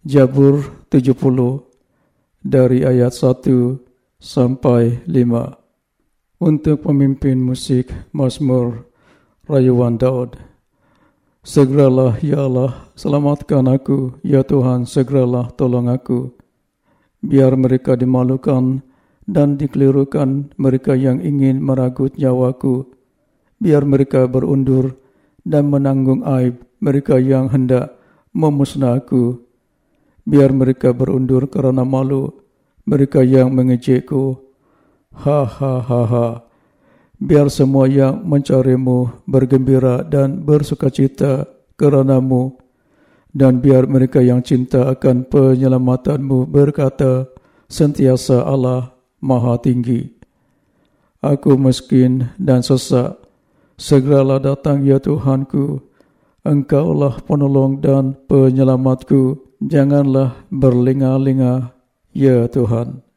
Jabur 70 dari ayat 1 sampai 5 untuk pemimpin musik Mazmur Rayuan Daud. Segeralah ya Allah, selamatkan aku, ya Tuhan, segeralah tolong aku. Biar mereka dimalukan dan dikelirukan mereka yang ingin meragut nyawaku. Biar mereka berundur dan menanggung aib mereka yang hendak memusnah aku biar mereka berundur kerana malu mereka yang mengejekku. Ha ha ha ha. Biar semua yang mencarimu bergembira dan bersukacita keranamu. Dan biar mereka yang cinta akan penyelamatanmu berkata, Sentiasa Allah Maha Tinggi. Aku miskin dan sesak. Segeralah datang ya Tuhanku. Engkaulah penolong dan penyelamatku janganlah berlinga-linga, ya Tuhan.